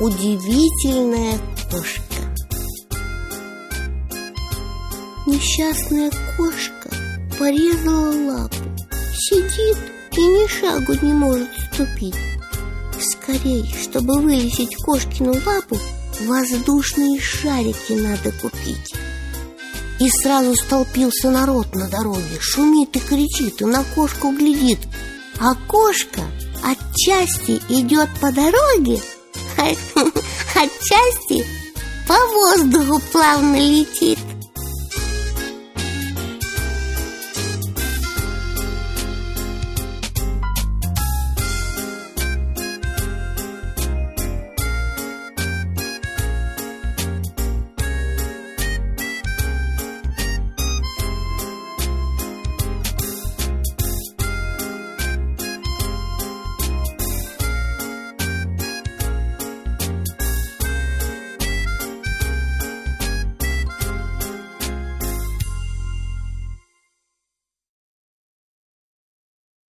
удивительная кошка. Несчастная кошка порезала лапу Сидит и ни шагу не может ступить. Скорей, чтобы вылечить кошкину лапу Воздушные шарики надо купить. И сразу столпился народ на дороге Шумит и кричит, и на кошку глядит. А кошка отчасти идет по дороге Отчасти по воздуху плавно летит